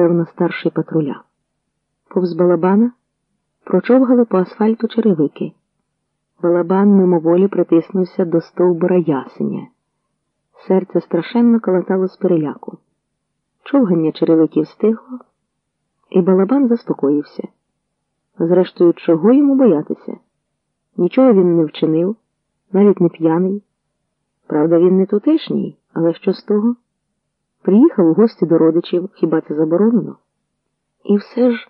певно, старший патруля. Повз балабана прочовгали по асфальту черевики. Балабан мимоволі притиснувся до стовбура ясеня. Серце страшенно калатало з переляку. Човгання черевиків стихло, і балабан заспокоївся. Зрештою, чого йому боятися? Нічого він не вчинив, навіть не п'яний. Правда, він не тутешній, але що з того? Приїхав у гості до родичів, хіба це заборонено? І все ж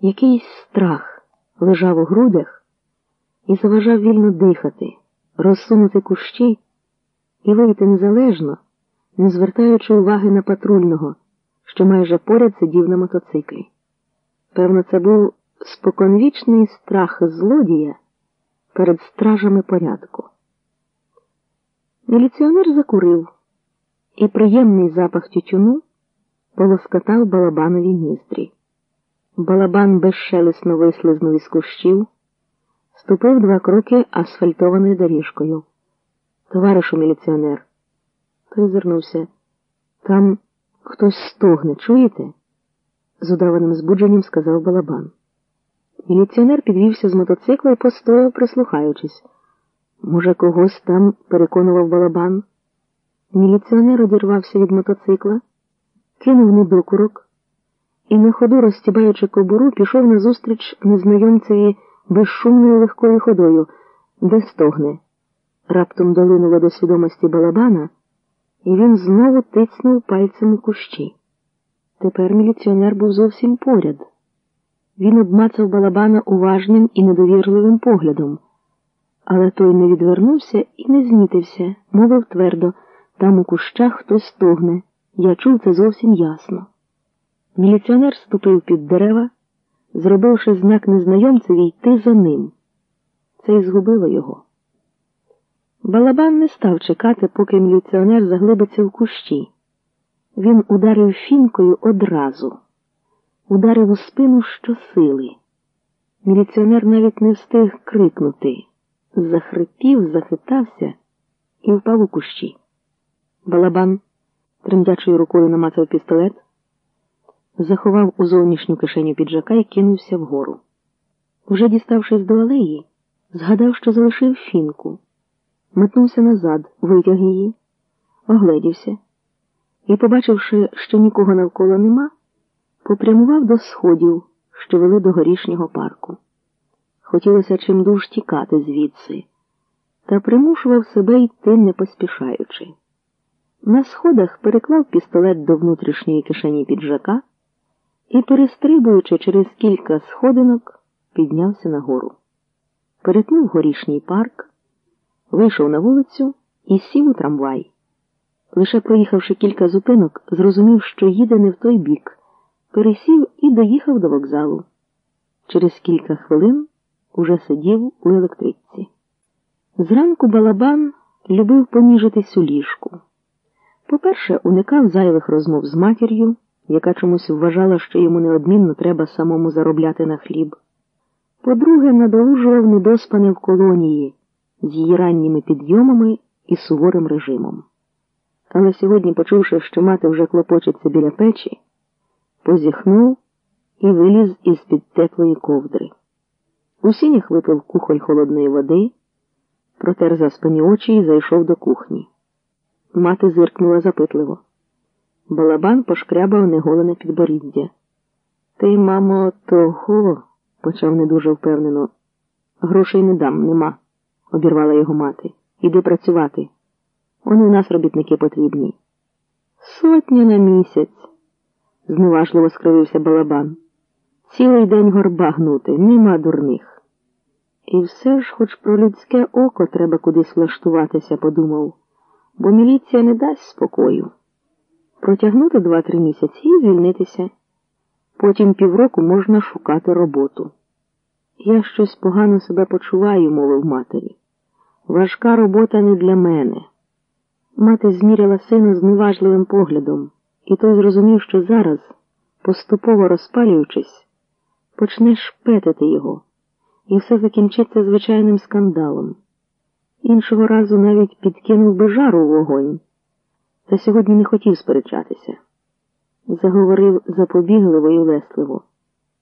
якийсь страх лежав у грудях і заважав вільно дихати, розсунути кущі і вийти незалежно, не звертаючи уваги на патрульного, що майже поряд сидів на мотоциклі. Певно, це був споконвічний страх злодія перед стражами порядку. Міліціонер закурив, і приємний запах тютюну полоскотав балабанові ніздрі. Балабан безшелесно вислизнув із кущів, ступив два кроки асфальтованою доріжкою. Товаришу міліціонер, той звернувся. Там хтось стогне, чуєте? з удаваним збудженням сказав балабан. Міліціонер підвівся з мотоцикла і постояв, прислухаючись. Може, когось там переконував балабан. Міліціонер одірвався від мотоцикла, кинув недокурок і, на ходу, розстібаючи кобуру, пішов назустріч незнайомцеві безшумною легкою ходою, де стогне. Раптом долинуло до свідомості балабана, і він знову тицнув пальцем у кущі. Тепер міліціонер був зовсім поряд. Він обмацав балабана уважним і недовірливим поглядом, але той не відвернувся і не знітився, мовив твердо там у кущах хтось стогне. Я чув це зовсім ясно. Міліціонер ступив під дерева, зробивши знак незнайомцеві йти за ним. Це й згубило його. Балабан не став чекати, поки міліціонер заглибиться в кущі. Він ударив фінкою одразу, ударив у спину щосили. Міліціонер навіть не встиг крикнути, захрипів, захитався і впав у кущі. Балабан тремтячою рукою намацав пістолет, заховав у зовнішню кишеню піджака і кинувся вгору. Уже діставшись до алеї, згадав, що залишив фінку, метнувся назад, витяг її, огледівся і, побачивши, що нікого навколо нема, попрямував до сходів, що вели до горішнього парку. Хотілося чимдуж тікати звідси, та примушував себе йти не поспішаючи. На сходах переклав пістолет до внутрішньої кишені піджака і, перестрибуючи через кілька сходинок, піднявся нагору. Перетнув горішній парк, вийшов на вулицю і сів у трамвай. Лише проїхавши кілька зупинок, зрозумів, що їде не в той бік, пересів і доїхав до вокзалу. Через кілька хвилин уже сидів у електричці. Зранку балабан любив поніжитись у ліжку. По-перше, уникав зайвих розмов з матір'ю, яка чомусь вважала, що йому неодмінно треба самому заробляти на хліб. По-друге, надолужував недоспане в колонії з її ранніми підйомами і суворим режимом. Але сьогодні, почувши, що мати вже клопочеться біля печі, позіхнув і виліз із під теплої ковдри. У сінях випив кухоль холодної води, протер заспані очі і зайшов до кухні. Мати зиркнула запитливо. Балабан пошкрябав неголене підборіддя. Ти, мамо, того, почав не дуже впевнено. Грошей не дам, нема, обірвала його мати. Іди працювати. Вони у нас робітники потрібні. Сотня на місяць, зневажливо скривився балабан. Цілий день горба гнути, нема дурних. І все ж, хоч про людське око треба кудись влаштуватися, подумав бо міліція не дасть спокою. Протягнути два-три місяці і звільнитися. Потім півроку можна шукати роботу. Я щось погано себе почуваю, мовив матері. Важка робота не для мене. Мати зміряла сина зневажливим поглядом, і той зрозумів, що зараз, поступово розпалюючись, почне шпетити його, і все закінчиться звичайним скандалом. Іншого разу навіть підкинув би жару в вогонь, та сьогодні не хотів сперечатися. заговорив запобігливо і улесливо.